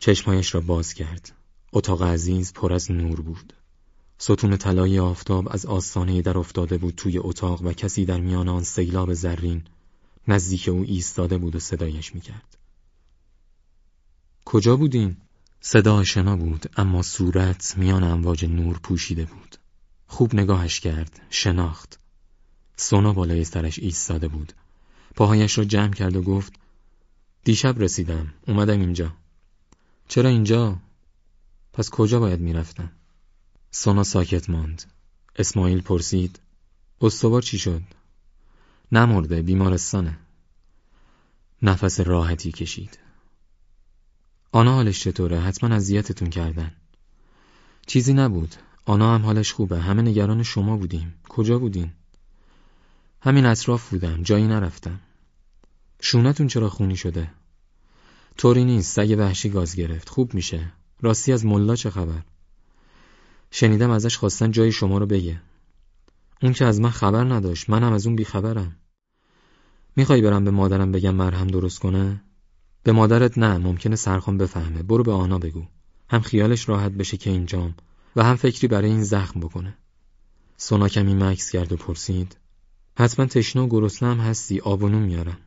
چشمایش را باز کرد اتاق عزیز پر از نور بود ستون طلایی آفتاب از آستانه در افتاده بود توی اتاق و کسی در میان آن سیلاب زرین نزدیک او ایستاده بود و صدایش می‌کرد. کجا بودین؟ صدا آشنا بود اما صورت میان امواج نور پوشیده بود. خوب نگاهش کرد، شناخت. سونا بالای سرش ایستاده بود. پاهایش را جمع کرد و گفت دیشب رسیدم، اومدم اینجا. چرا اینجا؟ پس کجا باید می‌رفتم؟ سونا ساکت ماند. اسماعیل پرسید استوار چی شد؟ نمرده بیمارستانه. نفس راحتی کشید. آنا حالش چطوره؟ حتما اذیتتون کردن. چیزی نبود. آنا هم حالش خوبه. همه نگران شما بودیم. کجا بودین؟ همین اطراف بودم. جایی نرفتم. شونتون چرا خونی شده؟ طوری نیست. سگ وحشی گاز گرفت. خوب میشه. راستی از ملا چه خبر؟ شنیدم ازش خواستن جای شما رو بگه. اون که از من خبر نداشت. منم از اون بیخبرم. می‌خوای برم به مادرم بگم مرهم درست کنه؟ به مادرت نه ممکنه سرخان بفهمه برو به آنا بگو هم خیالش راحت بشه که اینجام و هم فکری برای این زخم بکنه سونا کمی مکس کرد و پرسید حتما تشنه و گرسنه هم هستی آب و میارم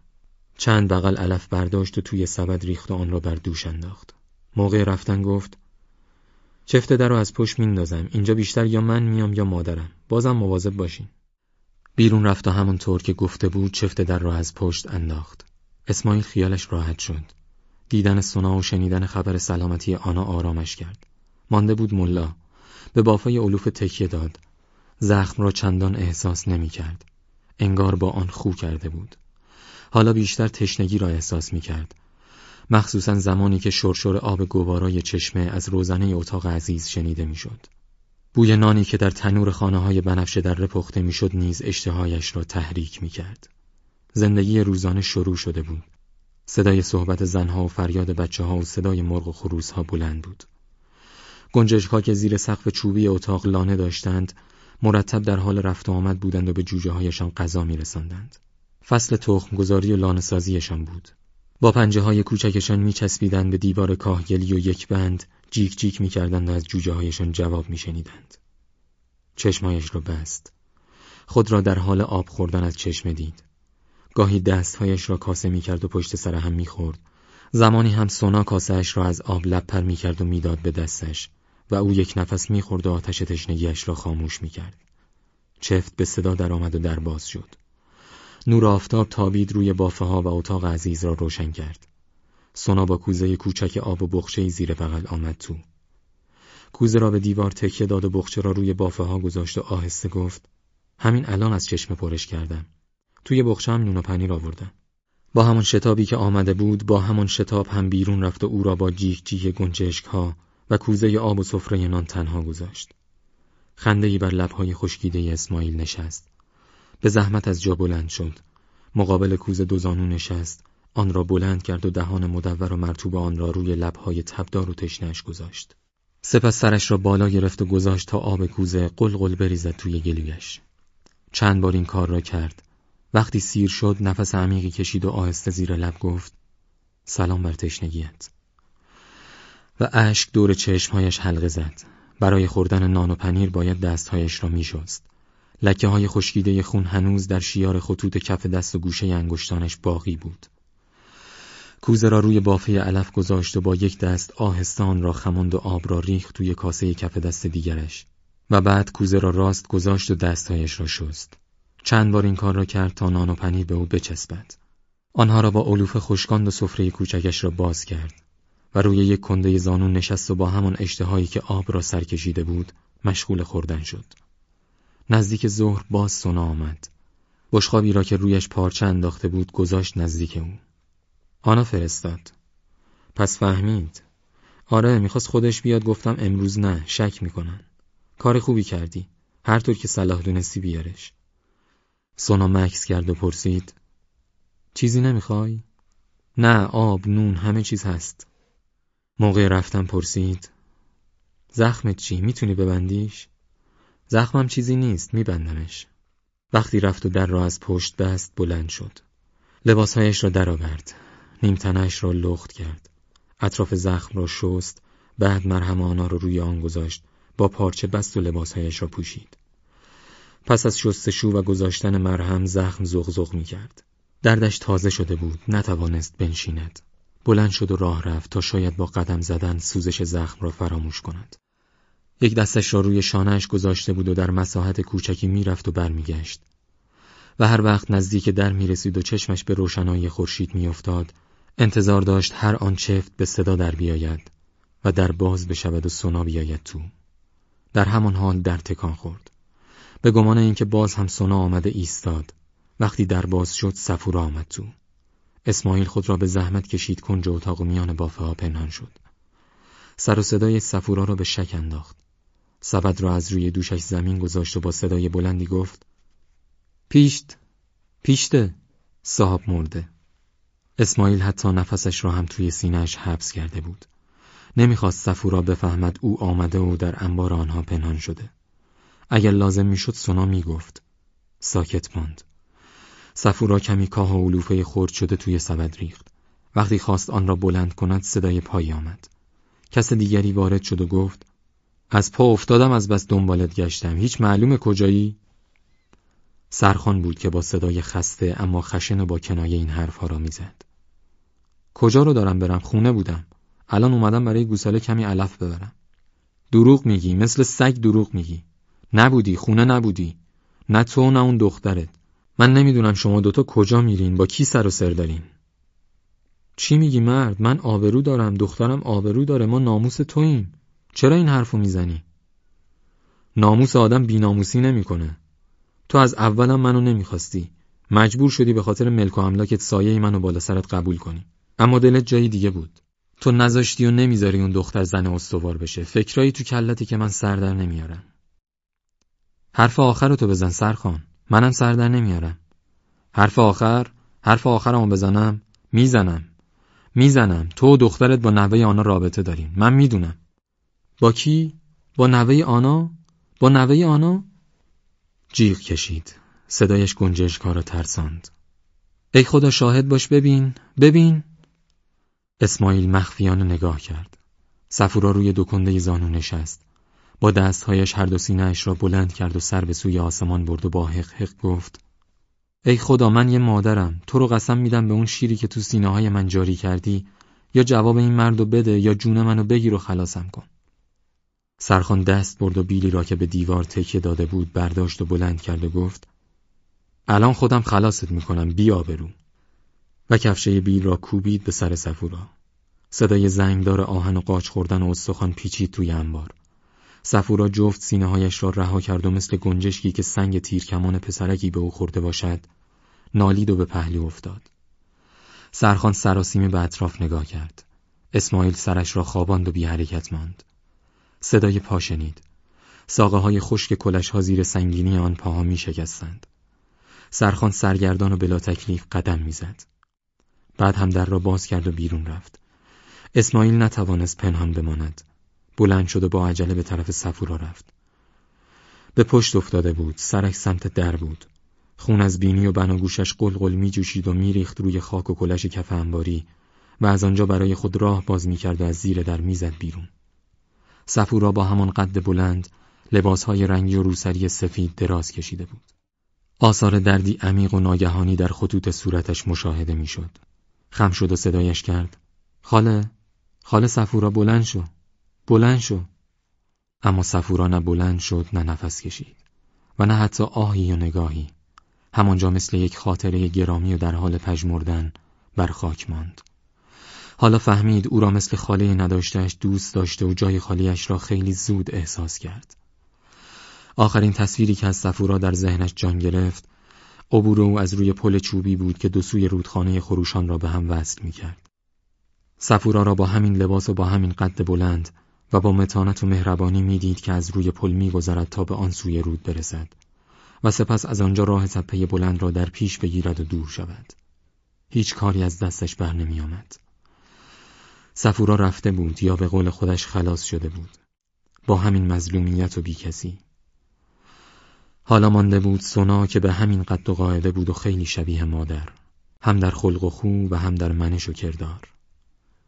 چند بغل علف برداشت و توی سبد ریخت و آن را بر دوش انداخت موقع رفتن گفت چفت در رو از پشت میندازم اینجا بیشتر یا من میام یا مادرم بازم مواظب باشین بیرون رفت و همانطور که گفته بود چفت در را از پشت انداخت اسماعیل خیالش راحت شد. دیدن سونا و شنیدن خبر سلامتی آنا آرامش کرد. مانده بود ملا. به بافای علوف تکیه داد. زخم را چندان احساس نمی کرد. انگار با آن خو کرده بود. حالا بیشتر تشنگی را احساس می کرد. مخصوصا زمانی که شرشور آب گوارای چشمه از روزنه اتاق عزیز شنیده می‌شد. بوی نانی که در تنور خانه های بنفشه در پخته می‌شد نیز اشتهایش را تحریک می کرد. زندگی روزانه شروع شده بود. صدای صحبت زنها و فریاد بچه ها و صدای مرغ و خروس ها بلند بود. گنجشک که زیر سقف چوبی اتاق لانه داشتند مرتب در حال رفت و آمد بودند و به جوجه هایشان غذا رسندند. فصل تخم گذاری و لانه سازیشان بود. با پنجه های کوچکشان میچسبیدند به دیوار کاهگلی و یک بند جیک جیک می‌کردند و از جوجه هایشان جواب میشنیدند. چشمایش را بست. خود را در حال آب خوردن از چشمه دید. گاهی دستهایش را کاسه می‌کرد و پشت سر هم می‌خورد. زمانی هم سونا کاسهش را از آب لب پر می‌کرد و می‌داد به دستش و او یک نفس می‌خورد و آتش تشنگیش را خاموش می‌کرد. چفت به صدا درآمد و در باز شد. نور آفتاب تابید روی بافه ها و اتاق عزیز را روشن کرد. سونا با کوزه کوچک آب و بخچه زیر بغل آمد تو. کوزه را به دیوار تکیه داد و بخچه را روی بافه ها گذاشت و آهسته گفت همین الان از چشم پرش کردم. توی بخشم نون و پنیر آوردم. با همان شتابی که آمده بود با همان شتاب هم بیرون رفت و او را با جیک جیک گنجشک ها و کوزه آب و سفره نان تنها گذاشت. خنده بر لبهای خشکیده اسماعیل نشست. به زحمت از جا بلند شد. مقابل کوزه دوزانو نشست. آن را بلند کرد و دهان مدور و مرتوب آن را روی لبهای تبدار و تشنش گذاشت. سپس سرش را بالا گرفت و گذاشت تا آب کوزه قلقل بریزد توی گلویش. چند بار این کار را کرد وقتی سیر شد نفس عمیقی کشید و آهسته زیر لب گفت سلام بر تشنگیت و اشک دور چشمهایش حلقه زد برای خوردن نان و پنیر باید دستهایش را میشست لکه های خشکیده خون هنوز در شیار خطوط کف دست و گوشه انگشتانش باقی بود کوزه را روی بافه علف گذاشت و با یک دست آهستان را خماند و آب را ریخت توی کاسه کف دست دیگرش و بعد کوزه را راست گذاشت و دستهایش را شست چند بار این کار را کرد تا نان و پنیر به او بچسبد. آنها را با علوف خشکاند و سفره کوچکش را باز کرد و روی یک کنده زانون نشست و با همان اشتهایی که آب را سر کشیده بود مشغول خوردن شد. نزدیک ظهر باز سنا آمد. بشخابی را که رویش پارچه انداخته بود گذاشت نزدیک او. آنا فرستاد. پس فهمید. آره می‌خواست خودش بیاد گفتم امروز نه شک می‌کنن. کار خوبی کردی. هر طور که صلاح دونستی بیارش. سونا مکس کرد و پرسید چیزی نمی‌خوای؟ نه آب نون همه چیز هست موقع رفتن پرسید زخمت چی؟ می‌تونی ببندیش؟ زخمم چیزی نیست میبندمش. وقتی رفت و در را از پشت بست بلند شد. لباسهایش را درآورد. نیمتنش را لخت کرد. اطراف زخم را شست بعد مرهم آنها را روی آن گذاشت با پارچه بست و لباسهایش را پوشید. پس از شستشو و گذاشتن مرهم زخم زغزغ می کرد دردش تازه شده بود نتوانست بنشیند. بلند شد و راه رفت تا شاید با قدم زدن سوزش زخم را فراموش کند. یک دستش را روی شانهش گذاشته بود و در مساحت کوچکی می‌رفت و برمیگشت. و هر وقت نزدیک در می‌رسید و چشمش به روشنایی خورشید میافتاد انتظار داشت هر آن چفت به صدا در بیاید و در باز بشود و سونا بیاید تو. در همان حال در تکان خورد. به گمان اینکه باز هم سونا آمده ایستاد. وقتی در باز شد سفورا آمد تو. اسماعیل خود را به زحمت کشید کنج اتاق و میان بافه ها پنهان شد. سر و صدای سفورا را به شک انداخت. سبد را از روی دوشش زمین گذاشت و با صدای بلندی گفت پیشت پیشته صاحب مرده. اسماعیل حتی نفسش را هم توی سینهش حبس کرده بود. نمی‌خواست سفورا بفهمد او آمده و در انبار آنها پنهان شده. اگر لازم می‌شد سونا می‌گفت. ساکت ماند. سفورا کمی کاه و علوفه خورد شده توی سبد ریخت. وقتی خواست آن را بلند کند صدای پایی آمد. کس دیگری وارد شد و گفت از پا افتادم از بس دنبالت گشتم. هیچ معلوم کجایی؟ سرخان بود که با صدای خسته اما خشن و با کنایه این حرفها را می‌زد. کجا رو دارم برم؟ خونه بودم. الان اومدم برای گوساله کمی علف ببرم. دروغ میگی مثل سگ دروغ میگی. نبودی خونه نبودی. نه تو نه اون دخترت. من نمی‌دونم شما دوتا کجا میرین با کی سر و سر دارین. چی میگی مرد؟ من آبرو دارم دخترم آبرو داره ما ناموس توییم. چرا این حرفو می‌زنی؟ ناموس آدم بیناموسی نمی‌کنه. تو از اولم منو نمی‌خواستی. مجبور شدی به خاطر ملک و املاکت سایه منو بالا سرت قبول کنی. اما دلت جایی دیگه بود. تو نذاشتی و نمی‌ذاری اون دختر زن استوار بشه. فکرایی تو کلتی که من سر در نمیارم. حرف آخر تو بزن سرخان منم سر در نمیارم. حرف آخر حرف آخرمو بزنم. می‌زنم. می‌زنم. تو و دخترت با نوه آنا رابطه دارین من می‌دونم. با کی؟ با نوه آنا؟ با نوه آنا؟ جیغ کشید. صدایش گنجش کارا ترساند. ای خدا شاهد باش ببین ببین. اسماعیل مخفیانه نگاه کرد. سفورا روی دو کنده زانو نشست. با دستهایش هر دو سینهاش را بلند کرد و سر به سوی آسمان برد و با حق حق گفت ای خدا من یه مادرم. تو رو قسم میدم به اون شیری که تو سینه های من جاری کردی. یا جواب این مردو بده یا جون منو بگیر و خلاصم کن. سرخان دست برد و بیلی را که به دیوار تکیه داده بود برداشت و بلند کرد و گفت الان خودم خلاصت می‌کنم بیا برو. و کفشه بیل را کوبید به سر سفورا. صدای زنگدار آهن و قاچ خوردن و استخوان پیچید توی انبار. سفورا جفت سینه هایش را رها کرد و مثل گنجشکی که سنگ تیرکمان پسرکی به او خورده باشد نالید و به پهلو افتاد. سرخان سراسیمه به اطراف نگاه کرد. اسماعیل سرش را خواباند و بی حرکت ماند. صدای پا شنید. ساقه های خشک کلش ها زیر سنگینی آن پاها می شکستند سرخان سرگردان و بلا تکلیف قدم می‌زد. بعد هم در را باز کرد و بیرون رفت. اسماعیل نتوانست پنهان بماند. بلند شد و با عجله به طرف سفورا رفت. به پشت افتاده بود سرک سمت در بود. خون از بینی و بناگوشش قلقل می جوشید و میریخت روی خاک و کلش کف انباری و از آنجا برای خود راه باز می کرد و از زیر در می‌زد بیرون. سفورا با همان قد بلند لباسهای رنگی و روسری سفید دراز کشیده بود. آثار دردی عمیق و ناگهانی در خطوط صورتش مشاهده می‌شد. خم شد و صدایش کرد. خاله خاله سفورا بلند شو بلند شو. اما سفورا نه بلند شد نه نفس کشید و نه حتی آهی و نگاهی. همانجا مثل یک خاطره گرامی و در حال پژمردن بر خاک ماند. حالا فهمید او را مثل خاله نداشتهش دوست داشته و جای خالیش را خیلی زود احساس کرد آخرین تصویری که از سفورا در ذهنش جان گرفت عبور او از روی پل چوبی بود که دو سوی رودخانه خروشان را به هم وصل می کرد. سفورا را با همین لباس و با همین قد بلند و با متانت و مهربانی می‌دید که از روی پل میگذرد تا به آن سوی رود برسد و سپس از آنجا راه تپه بلند را در پیش بگیرد و دور شود. هیچ کاری از دستش بر نمی آمد. سفورا رفته بود یا به قول خودش خلاص شده بود. با همین مظلومیت و بیکسی. حالا مانده بود سونا که به همین قد و قاعده بود و خیلی شبیه مادر. هم در خلق و خو و هم در منش و کردار.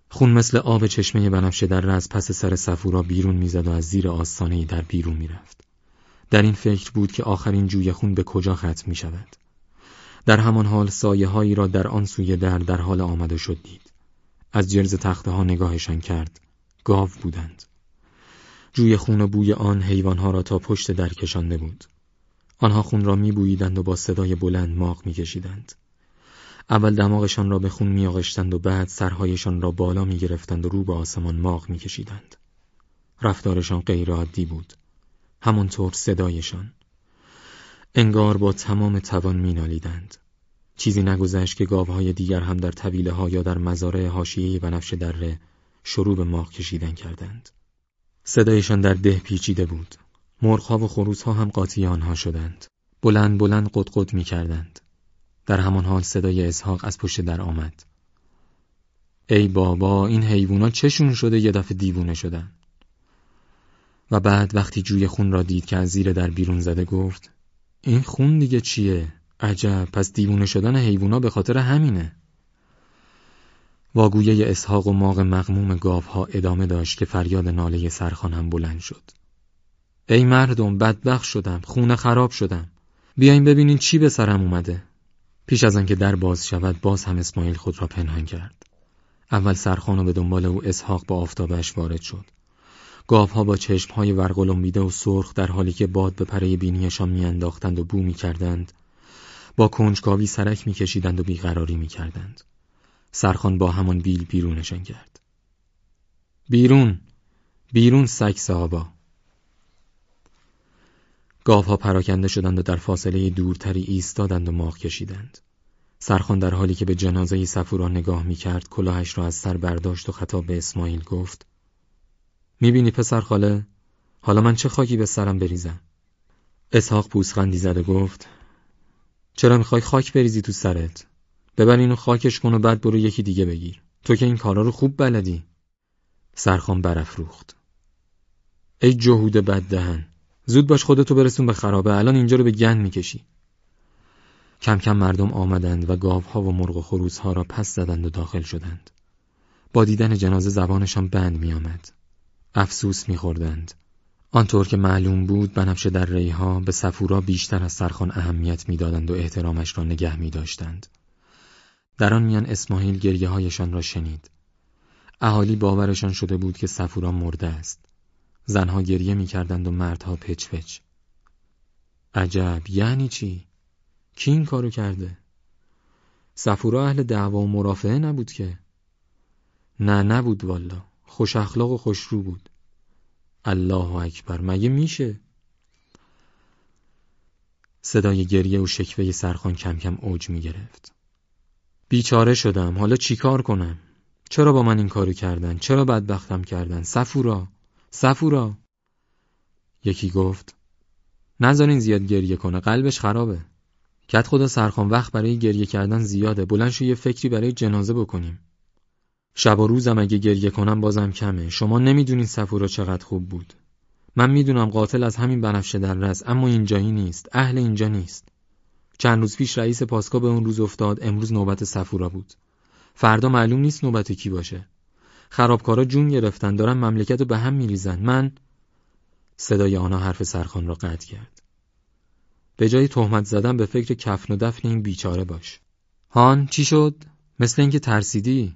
خون مثل آب چشمه بنفشه در از پس سر صفورا بیرون می‌زد و از زیر آستانه در بیرون می‌رفت. در این فکر بود که آخرین جوی خون به کجا ختم می شود. در همان حال سایه هایی را در آن سوی در در حال آمده شد دید. از جرز تخته ها نگاهشان کرد. گاو بودند. جوی خون و بوی آن حیوانها را تا پشت در کشانده بود. آنها خون را میبوییدند و با صدای بلند ماغ میکشیدند. اول دماغشان را به خون میآغشتند و بعد سرهایشان را بالا می‌گرفتند و رو به آسمان ماغ میکشیدند. رفتارشان غیرعادی بود. همانطور صدایشان. انگار با تمام توان مینالیدند. چیزی نگذشت که گاوهای دیگر هم در طویله ها یا در مزارع حاشیه بنفش دره شروع به ماغ کشیدن کردند. صدایشان در ده پیچیده بود. مرغها و خروسها هم قاطی آنها شدند. بلند بلند قد می کردند. در همان حال صدای اسحاق از پشت در آمد. ای بابا این حیوونا چشون شده یه دفعه دیوونه شدن. و بعد وقتی جوی خون را دید که از زیر در بیرون زده گفت این خون دیگه چیه؟ عجب پس دیوونه شدن حیوونا به خاطر همینه. واگویه اسحاق و ماغ مغموم گاوها ادامه داشت که فریاد ناله سرخان هم بلند شد. ای مردم بدبخ شدم خونه خراب شدم بیاین ببینین چی به سرم اومده پیش از آنکه در باز شود باز هم اسماعیل خود را پنهان کرد اول سرخان و به دنبال او اسحاق با آفتابش وارد شد گاوها با چشمهای ورقلمبیده و سرخ در حالی که باد به پره بینیشان میانداختند و بو می‌کردند با کنجکاوی سرک میکشیدند و بیقراری می‌کردند سرخان با همان بیل بیرونشان کرد بیرون بیرون سگ صحابا گاوها پراکنده شدند و در فاصله دورتری ایستادند و ماغ کشیدند. سرخان در حالی که به جنازه سفورا نگاه می‌کرد کلاهش را از سر برداشت و خطاب به اسماعیل گفت می‌بینی پسر خاله؟ حالا من چه خاکی به سرم بریزم؟ اسحاق پوسخندی زد و گفت چرا می‌خوای خاک بریزی تو سرت؟ ببر اینو خاکش کن و بعد برو یکی دیگه بگیر. تو که این کارا رو خوب بلدی. سرخان برافروخت. ای جهود بد دهن. زود باش خودتو برسون به خرابه الان اینجا رو به گند می‌کشی کم کم مردم آمدند و گاوها و مرغ و خروسها را پس زدند و داخل شدند با دیدن جنازه زبانشان بند میآمد افسوس میخوردند آنطور که معلوم بود بنفشه در ریها به سفورا بیشتر از سرخان اهمیت می‌دادند و احترامش را نگه میداشتند. در آن میان اسماعیل گریه هایشان را شنید. اهالی باورشان شده بود که سفورا مرده است. زنها گریه می‌کردند و مردها پچ پچ عجب یعنی چی؟ کی این کارو کرده؟ سفورا اهل دعوا و مرافعه نبود که؟ نه نبود والا. خوش اخلاق و خوش رو بود. الله اکبر مگه میشه؟ صدای گریه و شکوه سرخان کم کم اوج می گرفت. بیچاره شدم حالا چیکار کنم؟ چرا با من این کارو کردن؟ چرا بدبختم کردن؟ سفورا سفورا یکی گفت نذارین زیاد گریه کنه قلبش خرابه کت خدا سرخان وقت برای گریه کردن زیاده بلند شو یه فکری برای جنازه بکنیم شب و روزم اگه گریه کنم بازم کمه. شما نمی‌دونین سفورا چقدر خوب بود. من می‌دونم قاتل از همین بنفشه در رس اما اینجایی نیست. اهل اینجا نیست. چند روز پیش رئیس پاسکا به اون روز افتاد. امروز نوبت سفورا بود. فردا معلوم نیست نوبت کی باشه. خرابکارا جون گرفتن. دارن مملکت رو به هم میریزن. من صدای آنها حرف سرخان را قطع کرد. به جای تهمت زدن به فکر کفن و دفن این بیچاره باش. هان چی شد؟ مثل اینکه ترسیدی؟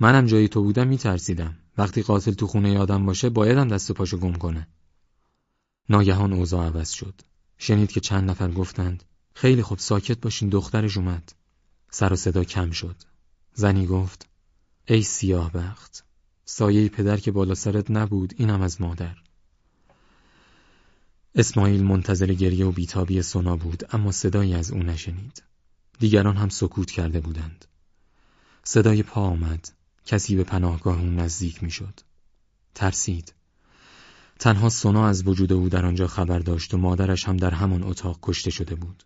منم جای تو بودم میترسیدم. وقتی قاتل تو خونه آدم باشه بایدم دست و پاشو گم کنه. ناگهان اوضاع عوض شد. شنید که چند نفر گفتند خیلی خوب ساکت باشین دخترش اومد. سر و صدا کم شد. زنی گفت ای سیاه بخت سایه پدر که بالا سرت نبود اینم از مادر. اسماعیل منتظر گریه و بیتابی سونا بود اما صدایی از او نشنید. دیگران هم سکوت کرده بودند. صدای پا آمد. کسی به پناهگاه اون نزدیک می‌شد. ترسید. تنها سونا از وجود او در آنجا خبر داشت و مادرش هم در همان اتاق کشته شده بود.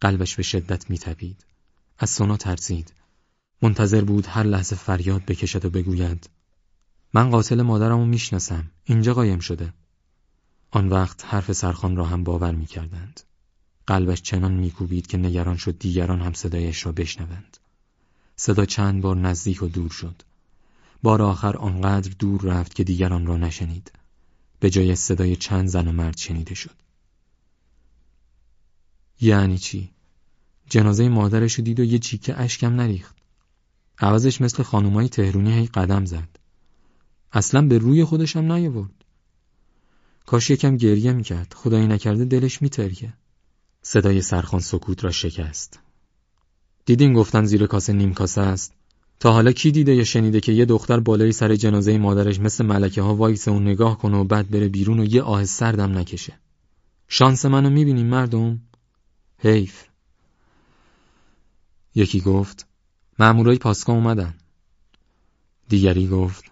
قلبش به شدت میتپید. از سونا ترسید. منتظر بود هر لحظه فریاد بکشد و بگوید من قاتل مادرمو می‌شناسم. اینجا قایم شده. آن وقت حرف سرخان را هم باور می‌کردند. قلبش چنان میکوبید که نگران شد دیگران هم صدایش را بشنوند. صدا چند بار نزدیک و دور شد. بار آخر آنقدر دور رفت که دیگران را نشنید. به جای صدای چند زن و مرد شنیده شد. یعنی چی؟ جنازه مادرشو دید و یه چیکه اشکم نریخت. عوضش مثل خانومای تهرونی هی قدم زد. اصلا به روی خودشم نیاورد. کاش یکم گریه می‌کرد. خدایی نکرده دلش میترکه صدای سرخان سکوت را شکست. دیدین گفتن زیر کاسه نیم کاسه است؟ تا حالا کی دیده یا شنیده که یه دختر بالای سر جنازه مادرش مثل ملکه ها وایسه و نگاه کنه و بعد بره بیرون و یه آه سردم نکشه. شانس منو می‌بینیم مردم؟ حیف. یکی گفت مامورای پاسکا اومدن. دیگری گفت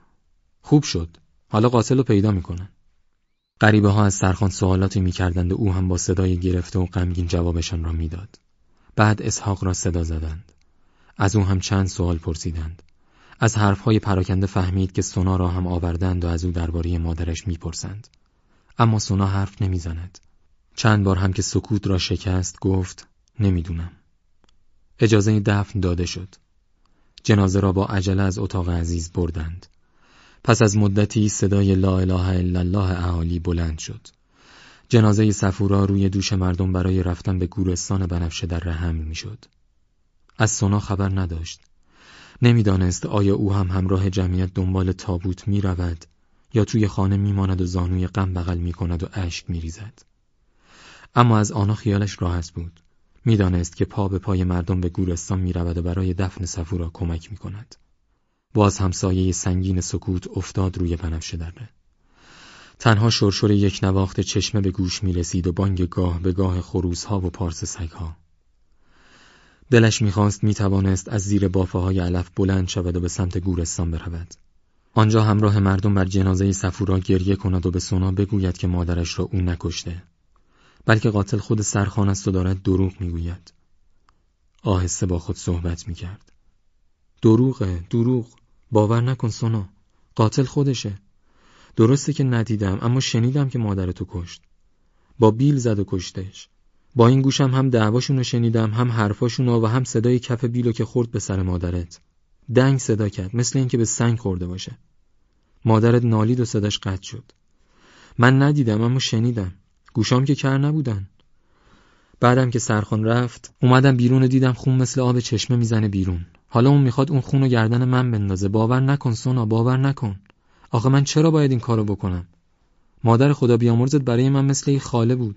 خوب شد. حالا قاتل رو پیدا می‌کنن. غریبه ها از سرخان سوالاتی می‌کردند و او هم با صدای گرفته و غمگین جوابشان را می‌داد. بعد اسحاق را صدا زدند. از او هم چند سوال پرسیدند. از حرفهای پراکنده فهمید که سونا را هم آوردند و از او درباره مادرش می‌پرسند. اما سونا حرف نمی‌زند. چند بار هم که سکوت را شکست گفت نمی‌دونم. اجازه دفن داده شد. جنازه را با عجله از اتاق عزیز بردند. پس از مدتی صدای لا اله الا الله اهالی بلند شد. جنازه سفورا روی دوش مردم برای رفتن به گورستان بنفشه در رحم می‌شد از سونا خبر نداشت نمی‌دانست آیا او هم همراه جمعیت دنبال تابوت می رود یا توی خانه میماند و زانوی غم بغل می کند و اشک می ریزد. اما از آنها خیالش راحت بود. می‌دانست که پا به پای مردم به گورستان می رود و برای دفن سفورا کمک می کند. باز هم سایه سنگین سکوت افتاد روی بنفشه دره. تنها شرشور یک نواخت چشمه به گوش می رسید و بانگ گاه به گاه خروس ها و پارس سگ ها. دلش می‌خواست می‌توانست از زیر بافه های علف بلند شود و به سمت گورستان برود. آنجا همراه مردم بر جنازه سفورا گریه کند و به سونا بگوید که مادرش را او نکشته. بلکه قاتل خود سرخان است و دارد دروغ می‌گوید. آهسته با خود صحبت می‌کرد. دروغه، دروغ. باور نکن سونا. قاتل خودشه. درسته که ندیدم اما شنیدم که مادرتو کشت. با بیل زد و کشتش. با این گوشم هم دعواشون رو شنیدم هم حرفاشون و هم صدای کف بیلو که خورد به سر مادرت. دنگ صدا کرد مثل اینکه به سنگ خورده باشه. مادرت نالید و صداش قطع شد. من ندیدم اما شنیدم. گوشام که کر نبودن. بعدم که سرخان رفت اومدم بیرون و دیدم خون مثل آب چشمه می‌زنه بیرون. حالا اون می‌خواد اون خون و گردن من بندازه. باور نکن سونا باور نکن. آخه من چرا باید این کارو بکنم؟ مادر خدا بیامرزت برای من مثل یه خاله بود.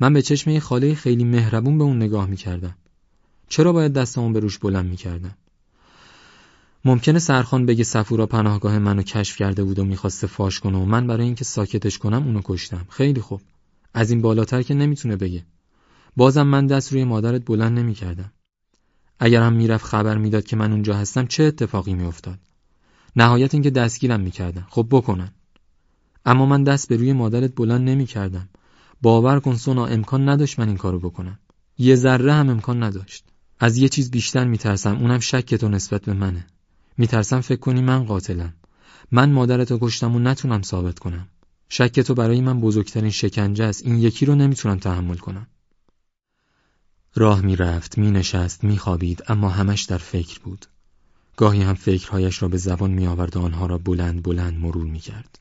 من به چشم یه خاله خیلی مهربون به اون نگاه می‌کردم. چرا باید دستمون به روش بلند می‌کردم ممکنه سرخان بگه سفورا پناهگاه منو کشف کرده بود و می‌خواسته فاش کنه و من برای اینکه ساکتش کنم اونو کشتم. خیلی خوب. از این بالاتر که نمی‌تونه بگه. بازم من دست روی مادرت بلند نمی‌کردم. اگر هم می‌رفت خبر می‌داد که من اونجا هستم چه اتفاقی میافتاد؟ نهایت اینکه دستگیرم می‌کردن. خب بکنن. اما من دست به روی مادرت بلند نمی‌کردم. باور کن سونا امکان نداشت من این کارو بکنم. یه ذره هم امکان نداشت. از یه چیز بیشتر میترسم. اونم شک تو نسبت به منه. میترسم فکر کنی من قاتلم. من مادرتو کشتم و نتونم ثابت کنم. شک تو برای من بزرگترین شکنجه است. این یکی رو نمی‌تونم تحمل کنم. راه می‌رفت مینشست میخوابید اما همش در فکر بود. گاهی هم فکرهایش را به زبان می آورد و آنها را بلند بلند مرور می کرد.